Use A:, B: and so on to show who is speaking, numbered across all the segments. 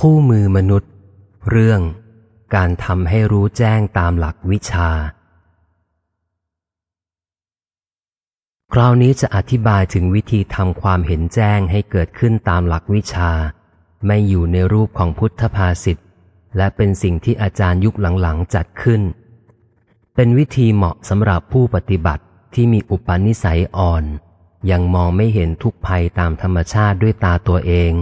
A: คู่มือมนุษย์ เรื่อง การทำให้รู้แจ้งตามหลักวิชา คราวนี้จะอธิบายถึงวิธีทำความเห็นแจ้งให้เกิดขึ้นตามหลักวิชา ไม่อยู่ในรูปของพุทธภาษิตและเป็นสิ่งที่อาจารย์ยุคหลังๆจัดขึ้น เป็นวิธีเหมาะสำหรับผู้ปฏิบัติที่มีอุปนิสัยอ่อน ยังมองไม่เห็นทุกภัยตามธรรมชาติด้วยตาตัวเอง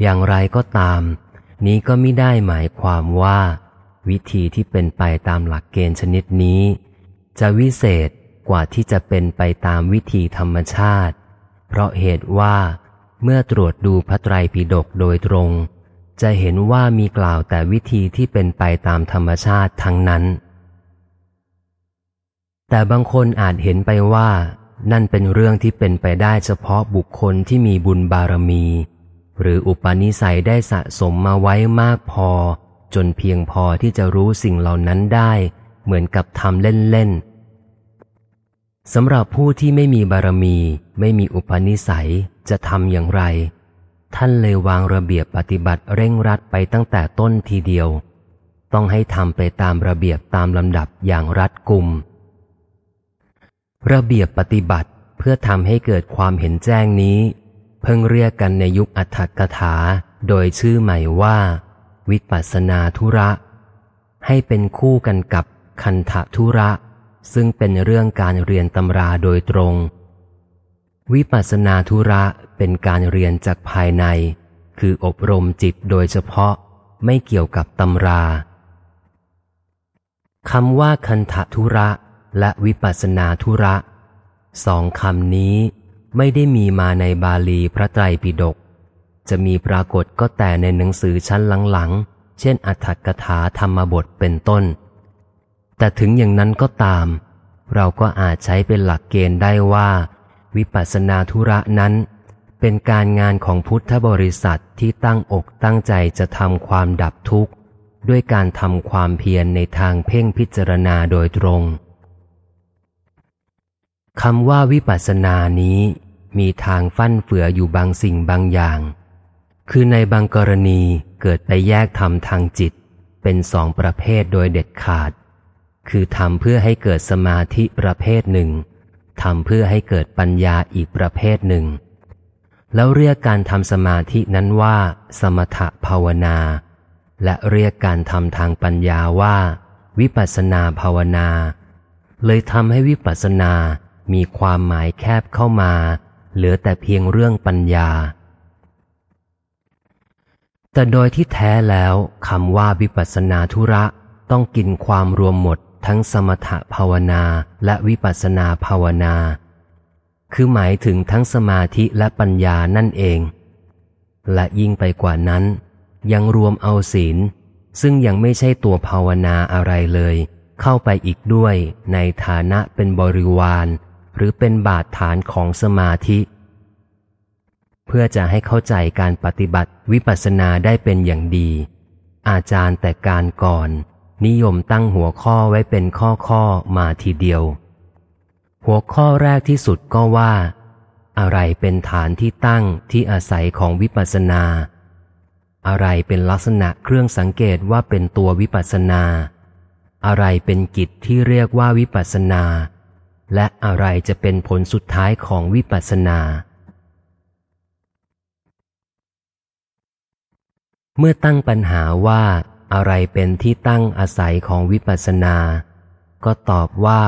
A: อย่างไรก็ตาม นี้ก็ไม่ได้หมายความว่า วิธีที่เป็นไปตามหลักเกณฑ์ชนิดนี้ จะวิเศษกว่าที่จะเป็นไปตามวิธีธรรมชาติ เพราะเหตุว่าเมื่อตรวจดูพระไตรปิฎกโดยตรง จะเห็นว่ามีกล่าวแต่วิธีที่เป็นไปตามธรรมชาติทั้งนั้น แต่บางคนอาจเห็นไปว่า นั่นเป็นเรื่องที่เป็นไปได้เฉพาะบุคคลที่มีบุญบารมี หรืออุปนิสัยได้สะสมมาไว้มากพอ จนเพียงพอที่จะรู้สิ่งเหล่านั้นได้ เหมือนกับทำเล่นๆสำหรับผู้ที่ไม่มีบารมี ไม่มีอุปนิสัยจะทำอย่างไร ท่านเลยวางระเบียบปฏิบัติเร่งรัดไปตั้งแต่ต้นทีเดียว ต้องให้ทำไปตามระเบียบตามลำดับอย่างรัดกุม ระเบียบปฏิบัติเพื่อทำให้เกิดความเห็นแจ้งนี้ เพิ่งเรียกกันในยุคอัฏฐกถา โดยชื่อใหม่ว่า วิปัสนาธุระ ให้เป็นคู่กันกับคันธธุระ ซึ่งเป็นเรื่องการเรียนตำราโดยตรง วิปัสนาธุระเป็นการเรียนจากภายใน คืออบรมจิตโดยเฉพาะไม่เกี่ยวกับตำราคำว่าคันธธุระและวิปัสนาธุระ สองคำนี้ ไม่ได้มีมาในบาลีพระไตรปิฎกจะมีปรากฏก็แต่ในหนังสือชั้นหลังๆ เช่นอัฏฐกถาธรรมบทเป็นต้น แต่ถึงอย่างนั้นก็ตาม เราก็อาจใช้เป็นหลักเกณฑ์ได้ว่า วิปัสสนาธุระนั้น เป็นการงานของพุทธบริษัทที่ตั้งอกตั้งใจจะทำความดับทุกข์ ด้วยการทำความเพียรในทางเพ่งพิจารณาโดยตรงคำว่าวิปัสสนานี้ มีทางฟั่นเฟืออยู่บางสิ่งบางอย่าง คือในบางกรณีเกิดไปแยกทำทางจิต เป็นสองประเภทโดยเด็ดขาด คือทำเพื่อให้เกิดสมาธิประเภทหนึ่งทำเพื่อให้เกิดปัญญาอีกประเภทหนึ่ง แล้วเรียกการทำสมาธินั้นว่า สมถภาวนา และเรียกการทำทางปัญญาว่า วิปัสนาภาวนา เลยทำให้วิปัสนามีความหมายแคบเข้ามา เหลือแต่เพียงเรื่องปัญญา แต่โดยที่แท้แล้วคำว่าวิปัสนาธุระต้องกินความรวมหมดทั้งสมถภาวนาและวิปัสนาภาวนา คือหมายถึงทั้งสมาธิและปัญญานั่นเอง และยิ่งไปกว่านั้น ยังรวมเอาศีล ซึ่งยังไม่ใช่ตัวภาวนาอะไรเลย เข้าไปอีกด้วยในฐานะเป็นบริวาร หรือเป็นบาดฐานของสมาธิ เพื่อจะให้เข้าใจการปฏิบัติวิปัสสนาได้เป็นอย่างดี อาจารย์แต่การก่อน นิยมตั้งหัวข้อไว้เป็นข้อข้อมาทีเดียว หัวข้อแรกที่สุดก็ว่า อะไรเป็นฐานที่ตั้งที่อาศัยของวิปัสสนา อะไรเป็นลักษณะเครื่องสังเกตว่าเป็นตัววิปัสสนาอะไรเป็นกิจที่เรียกว่าวิปัสสนา และอะไรจะเป็นผลสุดท้ายของวิปัสสนา เมื่อตั้งปัญหาว่าอะไรเป็นที่ตั้งอาศัยของวิปัสสนา ก็ตอบว่า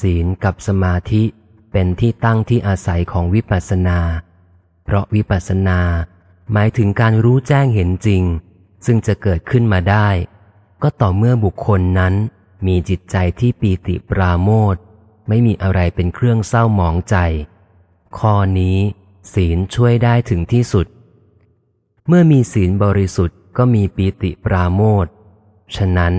A: ศีลกับสมาธิเป็นที่ตั้งที่อาศัยของวิปัสสนา เพราะวิปัสสนา หมายถึงการรู้แจ้งเห็นจริง ซึ่งจะเกิดขึ้นมาได้ ก็ต่อเมื่อบุคคลนั้นมีจิตใจที่ปีติปราโมท ไม่มีอะไรเป็นเครื่องเศร้าหมองใจ ข้อนี้ ศีลช่วยได้ถึงที่สุด เมื่อมีศีลบริสุทธิ์ก็มีปีติปราโมทฉะนั้น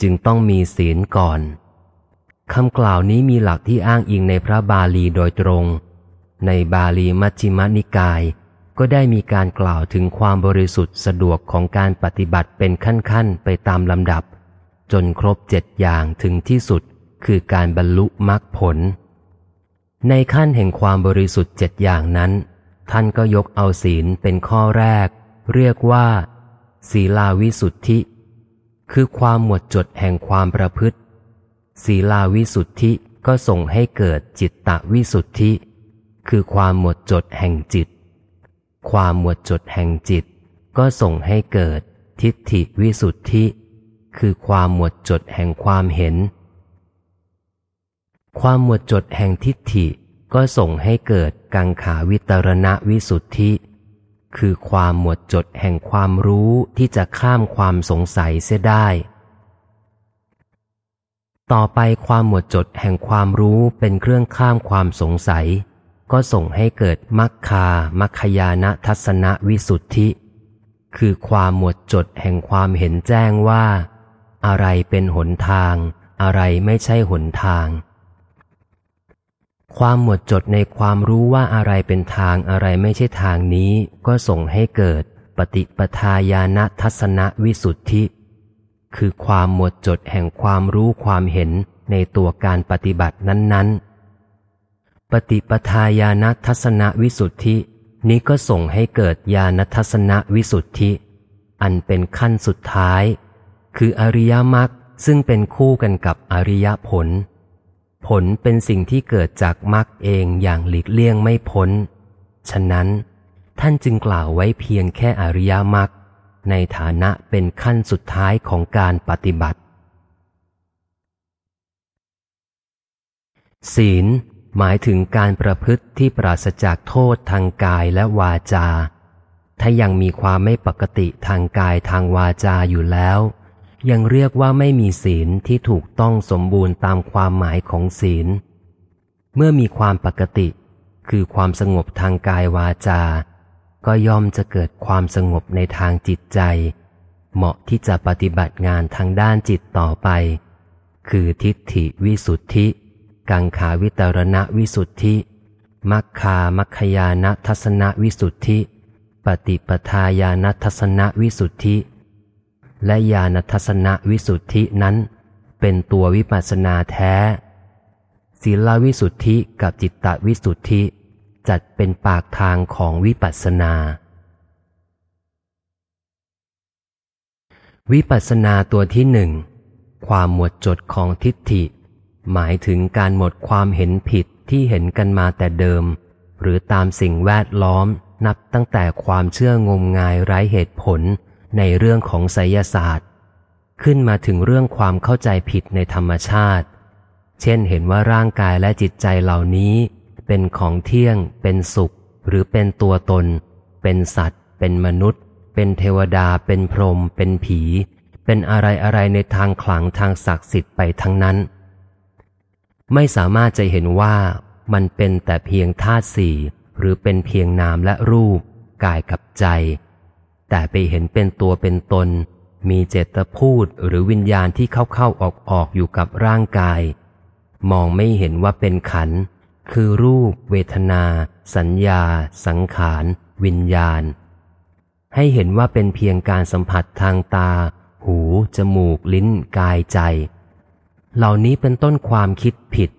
A: จึงต้องมีศีลก่อนคำกล่าวนี้มีหลักที่อ้างอิงในพระบาลีโดยตรง ในบาลีมัชฌิมนิกาย ก็ได้มีการกล่าวถึงความบริสุทธิ์สะดวกของการปฏิบัติเป็นขั้นๆ ไปตามลำดับ จนครบเจ็ดอย่างถึงที่สุด คือการบรรลุมรรคผล ในขั้นแห่งความบริสุทธิ์เจ็ดอย่างนั้น ท่านก็ยกเอาศีลเป็นข้อแรก เรียกว่า ศีลาวิสุทธิ คือความหมดจดแห่งความประพฤติ ศีลาวิสุทธิก็ส่งให้เกิดจิตตวิสุทธิ คือความหมดจดแห่งจิต ความหมดจดแห่งจิต ก็ส่งให้เกิดทิฏฐิวิสุทธิ คือความหมดจดแห่งความเห็น ความหมดจดแห่งทิฏฐิก็ส่งให้เกิดกังขาวิตรณวิสุทธิ คือความหมดจดแห่งความรู้ที่จะข้ามความสงสัยเสียได้ ต่อไปความหมดจดแห่งความรู้เป็นเครื่องข้ามความสงสัย ก็ส่งให้เกิดมัคคามัคคยานทัศนวิสุทธิ คือความหมดจดแห่งความเห็นแจ้งว่า อะไรเป็นหนทาง อะไรไม่ใช่หนทาง ความหมดจดในความรู้ว่าอะไรเป็นทางอะไรไม่ใช่ทางนี้ ก็ส่งให้เกิดปฏิปทาญาณทัศนวิสุทธิ คือความหมดจดแห่งความรู้ความเห็นในตัวการปฏิบัตินั้นๆ ปฏิปทาญาณทัศนวิสุทธิ นี้ก็ส่งให้เกิดญาณทัศนวิสุทธิ อันเป็นขั้นสุดท้าย คืออริยมรรคซึ่งเป็นคู่กันกับอริยผล ผลเป็นสิ่งที่เกิดจากมรรคเองอย่างหลีกเลี่ยงไม่พ้น ฉะนั้น ท่านจึงกล่าวไว้เพียงแค่อริยมรรคในฐานะเป็นขั้นสุดท้ายของการปฏิบัติ ศีล หมายถึงการประพฤติที่ปราศจากโทษทางกายและวาจา ถ้ายังมีความไม่ปกติทางกายทางวาจาอยู่แล้ว ยังเรียกว่าไม่มีศีลที่ถูกต้องสมบูรณ์ตามความหมายของศีล เมื่อมีความปกติ คือความสงบทางกายวาจา ก็ย่อมจะเกิดความสงบในทางจิตใจ เหมาะที่จะปฏิบัติงานทางด้านจิตต่อไป คือทิฏฐิวิสุทธิ กังขาวิตรณะวิสุทธิมัคคามัคคยานทัศนวิสุทธิ ปฏิปทาญาณทัศนวิสุทธิ และญาณทัศนวิสุทธินั้น เป็นตัววิปัสสนาแท้ ศีลวิสุทธิกับจิตตวิสุทธิจัดเป็นปากทางของวิปัสสนา วิปัสสนาตัวที่หนึ่ง ความหมดจดของทิฏฐิ หมายถึงการหมดความเห็นผิดที่เห็นกันมาแต่เดิม หรือตามสิ่งแวดล้อมนับตั้งแต่ความเชื่องมงายไร้เหตุผล ในเรื่องของไสยศาสตร์ ขึ้นมาถึงเรื่องความเข้าใจผิดในธรรมชาติ เช่นเห็นว่าร่างกายและจิตใจเหล่านี้ เป็นของเที่ยง เป็นสุข หรือเป็นตัวตน เป็นสัตว์ เป็นมนุษย์ เป็นเทวดา เป็นพรหมเป็นผี เป็นอะไรอะไรในทางขลังทางศักดิ์สิทธิ์ไปทั้งนั้น ไม่สามารถจะเห็นว่ามันเป็นแต่เพียงธาตุสี่หรือเป็นเพียงนามและรูป กายกับใจ แต่ไปเห็นเป็นตัวเป็นตน มีเจตพูดหรือวิญญาณที่เข้าเข้าออกออกอยู่กับร่างกาย มองไม่เห็นว่าเป็นขัน คือรูป เวทนา สัญญา สังขาร วิญญาณ ให้เห็นว่าเป็นเพียงการสัมผัสทางตา หู จมูก ลิ้น กายใจ เหล่านี้เป็นต้นความคิดผิด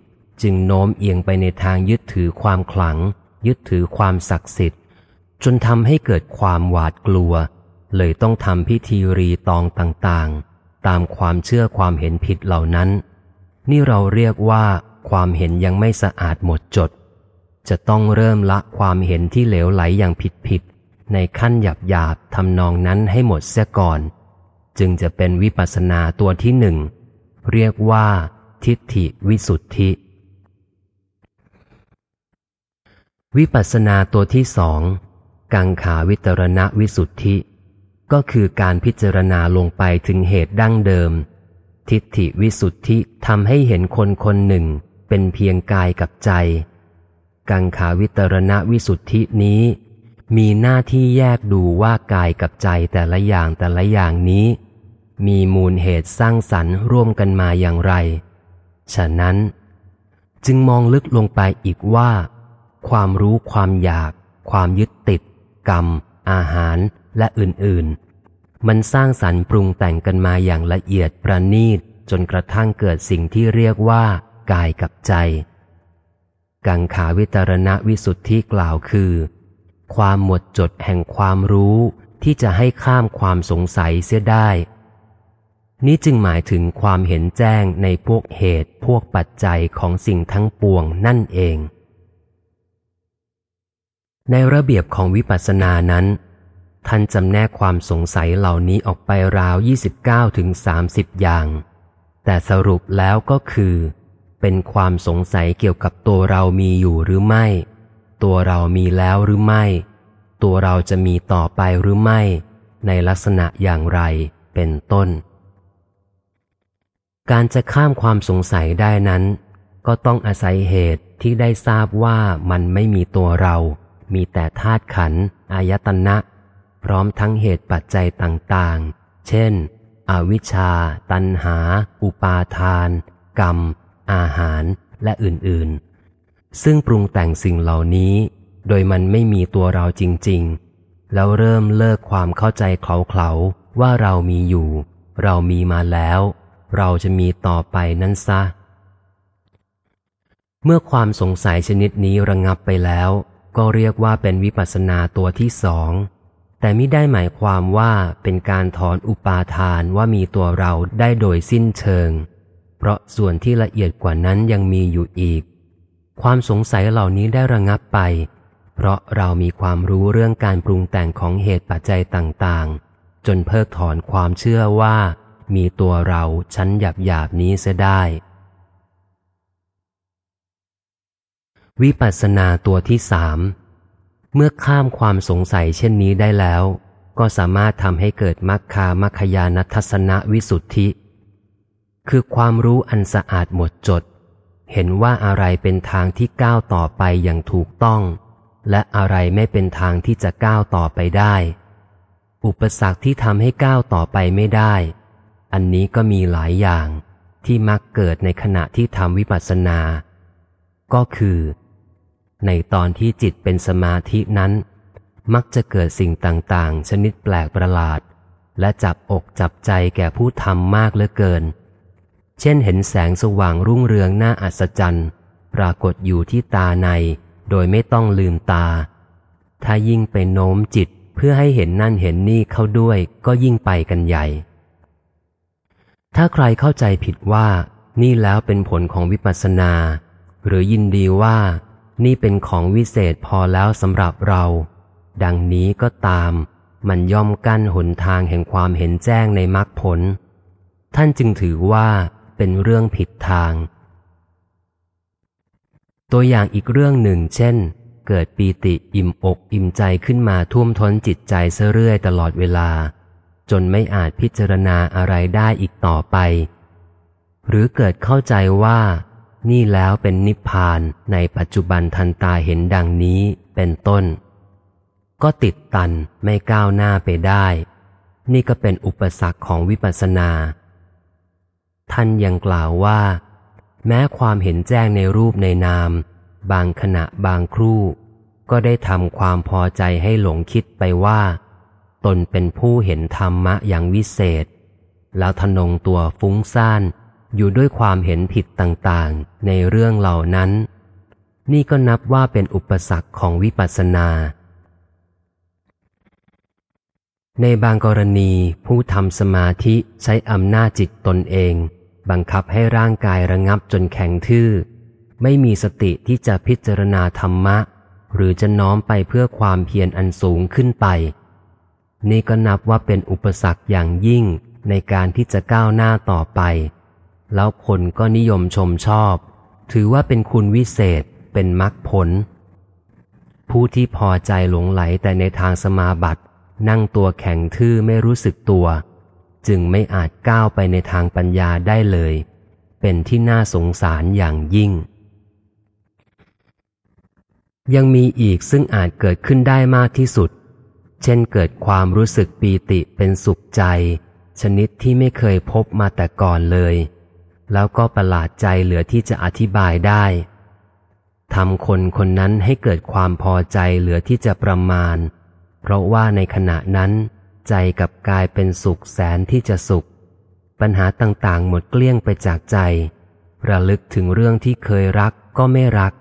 A: จึงโน้มเอียงไปในทางยึดถือความขลัง ยึดถือความศักดิ์สิทธิ์ จนทำให้เกิดความหวาดกลัว เลยต้องทำพิธีรีตองต่างๆ ตามความเชื่อความเห็นผิดเหล่านั้น นี่เราเรียกว่า ความเห็นยังไม่สะอาดหมดจด จะต้องเริ่มละความเห็นที่เหลวไหลอย่างผิดๆในขั้นหยาบหยาบทำนองนั้นให้หมดเสียก่อน จึงจะเป็นวิปัสสนาตัวที่หนึ่ง เรียกว่า ทิฏฐิวิสุทธิวิปัสสนาตัวที่สอง กังขาวิตรณวิสุทธิ ก็คือการพิจารณาลงไปถึงเหตุดั้งเดิม ทิฏฐิวิสุทธิทำให้เห็นคนคนหนึ่งเป็นเพียงกายกับใจ กังขาวิตรณวิสุทธินี้ มีหน้าที่แยกดูว่ากายกับใจแต่ละอย่างแต่ละอย่างนี้ มีมูลเหตุสร้างสรรค์ร่วมกันมาอย่างไร ฉะนั้น จึงมองลึกลงไปอีกว่า ความรู้ความอยาก ความยึดติด กรรม อาหาร และอื่นๆ มันสร้างสรรค์ปรุงแต่งกันมาอย่างละเอียดประณีตจนกระทั่งเกิดสิ่งที่เรียกว่า กายกับใจ กังขาวิตรณวิสุทธิกล่าวคือ ความหมดจดแห่งความรู้ที่จะให้ข้ามความสงสัยเสียได้ นี้จึงหมายถึงความเห็นแจ้งในพวกเหตุพวกปัจจัยของสิ่งทั้งปวงนั่นเอง ในระเบียบของวิปัสสนานั้น ท่านจำแนกความสงสัยเหล่านี้ออกไปราว 29ถึง30 อย่าง แต่สรุปแล้วก็คือ เป็นความสงสัยเกี่ยวกับตัวเรามีอยู่หรือไม่ ตัวเรามีแล้วหรือไม่ ตัวเราจะมีต่อไปหรือไม่ ในลักษณะอย่างไรเป็นต้น การจะข้ามความสงสัยได้นั้น ก็ต้องอาศัยเหตุที่ได้ทราบว่ามันไม่มีตัวเรา มีแต่ธาตุขันธ์อายตนะ พร้อมทั้งเหตุปัจจัยต่างๆ เช่น อวิชชา ตัณหา อุปาทาน กรรม อาหาร และอื่นๆ ซึ่งปรุงแต่งสิ่งเหล่านี้ โดยมันไม่มีตัวเราจริงๆ แล้วเริ่มเลิกความเข้าใจเคลาๆว่าเรามีอยู่ เรามีมาแล้ว เราจะมีต่อไปนั้นซะเมื่อความสงสัยชนิดนี้ระงงับไปแล้ว ก็เรียกว่าเป็นวิปัสสนาตัวที่สอง แต่ไม่ได้หมายความว่าเป็นการถอนอุปาทานว่ามีตัวเราได้โดยสิ้นเชิง เพราะส่วนที่ละเอียดกว่านั้นยังมีอยู่อีก ความสงสัยเหล่านี้ได้ระงับไป เพราะเรามีความรู้เรื่องการปรุงแต่งของเหตุปัจจัยต่างๆ จนเพิกถอนความเชื่อว่า มีตัวเราชั้นหยาบๆนี้เสียได้ วิปัสสนาตัวที่สามเมื่อข้ามความสงสัยเช่นนี้ได้แล้ว ก็สามารถทำให้เกิดมัคคามัคคยานัทัศนวิสุทธิ คือความรู้อันสะอาดหมดจด เห็นว่าอะไรเป็นทางที่ก้าวต่อไปอย่างถูกต้อง และอะไรไม่เป็นทางที่จะก้าวต่อไปได้ อุปสรรคที่ทำให้ก้าวต่อไปไม่ได้ อันนี้ก็มีหลายอย่างที่มักเกิดในขณะที่ทำวิปัสสนา ก็คือ ในตอนที่จิตเป็นสมาธินั้น มักจะเกิดสิ่งต่างๆ ชนิดแปลกประหลาด และจับอกจับใจแก่ผู้ทำมากเหลือเกิน เช่นเห็นแสงสว่างรุ่งเรืองน่าอัศจรรย์ปรากฏอยู่ที่ตาใน โดยไม่ต้องลืมตา ถ้ายิ่งไปโน้มจิตเพื่อให้เห็นนั่นเห็นนี่เข้าด้วยก็ยิ่งไปกันใหญ่ ถ้าใครเข้าใจผิดว่านี่แล้วเป็นผลของวิปัสสนา หรือยินดีว่า นี่เป็นของวิเศษพอแล้วสำหรับเรา ดังนี้ก็ตาม มันย่อมกั้นหนทางแห่งความเห็นแจ้งในมรรคผล ท่านจึงถือว่าเป็นเรื่องผิดทาง ตัวอย่างอีกเรื่องหนึ่ง เช่น เกิดปีติอิ่มอกอิ่มใจขึ้นมาท่วมท้นจิตใจเสเรื่อยตลอดเวลา จนไม่อาจพิจารณาอะไรได้อีกต่อไป หรือเกิดเข้าใจว่า นี่แล้วเป็นนิพพานในปัจจุบันทันตาเห็นดังนี้เป็นต้น ก็ติดตันไม่ก้าวหน้าไปได้ นี่ก็เป็นอุปสรรคของวิปัสสนา ท่านยังกล่าวว่า แม้ความเห็นแจ้งในรูปในนาม บางขณะบางครู่ ก็ได้ทำความพอใจให้หลงคิดไปว่า ตนเป็นผู้เห็นธรรมะอย่างวิเศษ แล้วทนงตัวฟุ้งซ่าน อยู่ด้วยความเห็นผิดต่างๆ ในเรื่องเหล่านั้น นี่ก็นับว่าเป็นอุปสรรคของวิปัสสนา ในบางกรณีผู้ทำสมาธิใช้อำนาจจิตตนเอง บังคับให้ร่างกายระงับจนแข็งทื่อ ไม่มีสติที่จะพิจารณาธรรมะ หรือจะน้อมไปเพื่อความเพียรอันสูงขึ้นไป นี่ก็นับว่าเป็นอุปสรรคอย่างยิ่งในการที่จะก้าวหน้าต่อไป แล้วคนก็นิยมชมชอบ ถือว่าเป็นคุณวิเศษเป็นมรรคผล ผู้ที่พอใจหลงไหลแต่ในทางสมาบัติ นั่งตัวแข็งทื่อไม่รู้สึกตัว จึงไม่อาจก้าวไปในทางปัญญาได้เลย เป็นที่น่าสงสารอย่างยิ่ง ยังมีอีกซึ่งอาจเกิดขึ้นได้มากที่สุด เช่นเกิดความรู้สึกปีติเป็นสุขใจ ชนิดที่ไม่เคยพบมาแต่ก่อนเลย แล้วก็ประหลาดใจเหลือที่จะอธิบายได้ทำคนคนนั้นให้เกิดความพอใจเหลือที่จะประมาณ เพราะว่าในขณะนั้น ใจกับกายเป็นสุขแสนที่จะสุข ปัญหาต่างๆ หมดเกลี้ยงไปจากใจ ระลึกถึงเรื่องที่เคยรักก็ไม่รัก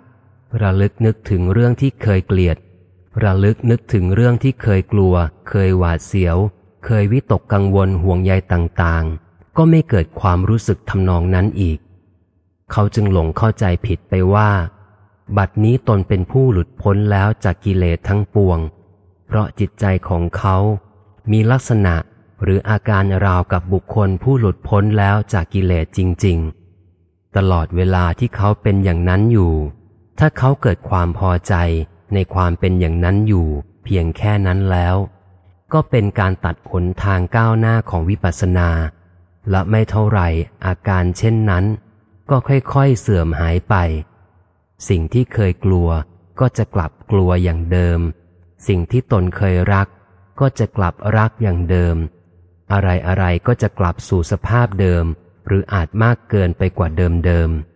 A: ระลึกนึกถึงเรื่องที่เคยเกลียด ระลึกนึกถึงเรื่องที่เคยกลัว เคยหวาดเสียว เคยวิตกกังวลห่วงใยต่างๆ ก็ไม่เกิดความรู้สึกทำนองนั้นอีก เขาจึงหลงเข้าใจผิดไปว่า บัดนี้ตนเป็นผู้หลุดพ้นแล้วจากกิเลสทั้งปวง เพราะจิตใจของเขามีลักษณะหรืออาการราวกับบุคคลผู้หลุดพ้นแล้วจากกิเลสจริง ๆ ตลอดเวลาที่เขาเป็นอย่างนั้นอยู่ ถ้าเขาเกิดความพอใจในความเป็นอย่างนั้นอยู่เพียงแค่นั้นแล้ว ก็เป็นการตัดผลทางก้าวหน้าของวิปัสสนา และไม่เท่าไรอาการเช่นนั้น ก็ค่อยๆเสื่อมหายไป สิ่งที่เคยกลัวก็จะกลับกลัวอย่างเดิม สิ่งที่ตนเคยรัก ก็จะกลับรักอย่างเดิม อะไรๆก็จะกลับสู่สภาพเดิม หรืออาจมากเกินไปกว่าเดิมเดิมๆ